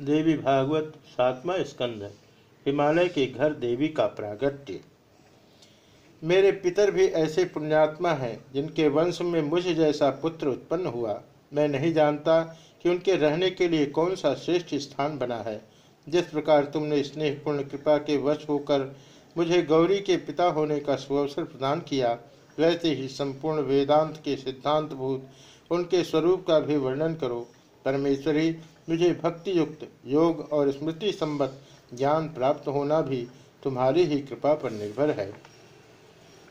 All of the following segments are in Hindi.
देवी भागवत सातवा स्कंद, हिमालय के घर देवी का प्रागट्य। मेरे पितर भी ऐसे पुण्यात्मा हैं, जिनके वंश में मुझ जैसा पुत्र उत्पन्न हुआ। मैं नहीं जानता कि उनके रहने के लिए कौन सा श्रेष्ठ स्थान बना है। जिस प्रकार तुमने स्नेहपूर्ण कृपा के वश होकर मुझे गौरी के पिता होने का सुअवसर प्रदान किया, वैसे ही संपूर्ण वेदांत के सिद्धांत भूत उनके स्वरूप का भी वर्णन करो। परमेश्वरी मुझे भक्ति युक्त योग और स्मृति संबत ज्ञान प्राप्त होना भी तुम्हारी ही कृपा पर निर्भर है।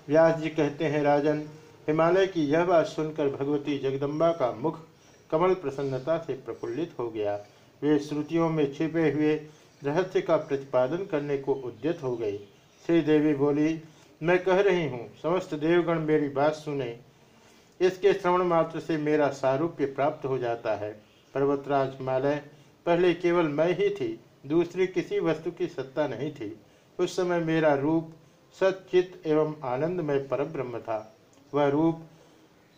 व्यास जी कहते हैं, राजन, हिमालय की यह बात सुनकर भगवती जगदम्बा का मुख कमल प्रसन्नता से प्रफुल्लित हो गया। वे श्रुतियों में छिपे हुए रहस्य का प्रतिपादन करने को उद्यत हो गई। श्री देवी बोली, मैं कह रही हूँ, समस्त देवगण मेरी बात सुने। इसके श्रवण मात्र से मेरा सारूप्य प्राप्त हो जाता है। पर्वतराज हिमालय पहले केवल मैं ही थी, दूसरी किसी वस्तु की सत्ता नहीं थी। उस समय मेरा रूप सचित एवं आनंदमय परब्रह्म था। वह रूप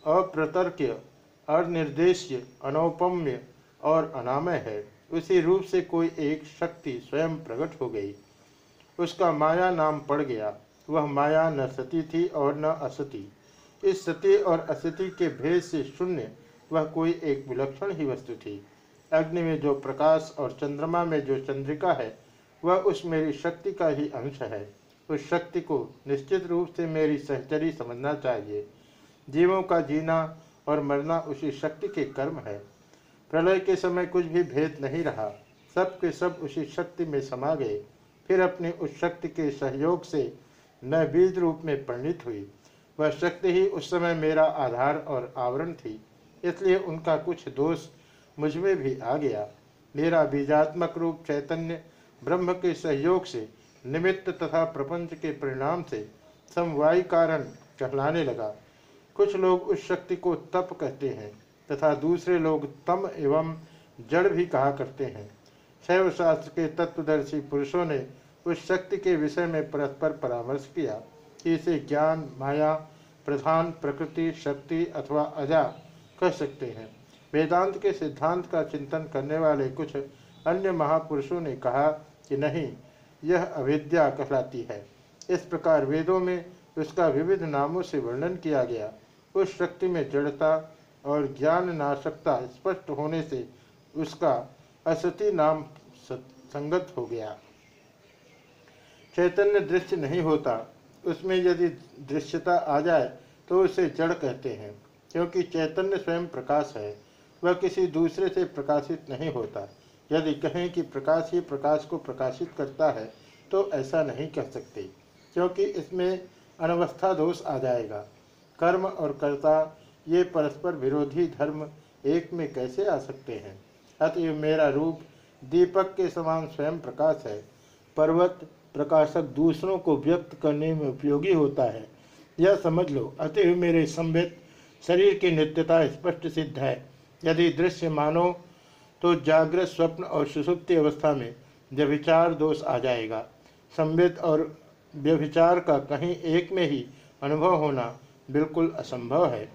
अप्रतर्क्य, अनिर्देश्य, अनौपम्य और अनामय है। उसी रूप से कोई एक शक्ति स्वयं प्रकट हो गई। उसका माया नाम पड़ गया। वह माया न सती थी और न असती। इस सती और असती के भेद से शून्य वह कोई एक विलक्षण ही वस्तु थी। अग्नि में जो प्रकाश और चंद्रमा में जो चंद्रिका है, वह उस मेरी शक्ति का ही अंश है। उस शक्ति को निश्चित रूप से मेरी सहचरी समझना चाहिए। जीवों का जीना और मरना उसी शक्ति के कर्म है। प्रलय के समय कुछ भी भेद नहीं रहा। सब के सब उसी शक्ति में समा गए। फिर अपनी उस शक्ति के सहयोग से मैं बीज रूप में परिणित हुई। वह शक्ति ही उस समय मेरा आधार और आवरण थी। इसलिए उनका कुछ दोष मुझमें भी आ गया। मेरा बीजात्मक रूप चैतन्य ब्रह्म के सहयोग से, निमित्त तथा प्रपंच के परिणाम से समवाय कारण कहलाने लगा। कुछ लोग उस शक्ति को तप कहते हैं तथा दूसरे लोग तम एवं जड़ भी कहा करते हैं। शैव शास्त्र के तत्वदर्शी पुरुषों ने उस शक्ति के विषय में परस्पर परामर्श किया कि इसे ज्ञान, माया, प्रधान प्रकृति, शक्ति अथवा अजा कह सकते हैं। वेदांत के सिद्धांत का चिंतन करने वाले कुछ अन्य महापुरुषों ने कहा कि नहीं, यह अविद्या कहलाती है। इस प्रकार वेदों में उसका विविध नामों से वर्णन किया गया। उस शक्ति में जड़ता और ज्ञान नाशकता स्पष्ट होने से उसका असती नाम संगत हो गया। चैतन्य दृश्य नहीं होता। उसमें यदि दृश्यता आ जाए तो उसे जड़ कहते हैं। क्योंकि चैतन्य स्वयं प्रकाश है, वह किसी दूसरे से प्रकाशित नहीं होता। यदि कहें कि प्रकाश ही प्रकाश को प्रकाशित करता है तो ऐसा नहीं कह सकते, क्योंकि इसमें अनवस्था दोष आ जाएगा। कर्म और कर्ता, ये परस्पर विरोधी धर्म एक में कैसे आ सकते हैं? अतएव मेरा रूप दीपक के समान स्वयं प्रकाश है। पर्वत प्रकाशक दूसरों को व्यक्त करने में उपयोगी होता है। यह समझ लो। अतएव मेरे संबित शरीर की नित्यता स्पष्ट सिद्ध है। यदि दृश्य मानो तो जागृत स्वप्न और सुसुप्ति अवस्था में व्यभिचार दोष आ जाएगा। संवेद और व्यभिचार का कहीं एक में ही अनुभव होना बिल्कुल असंभव है।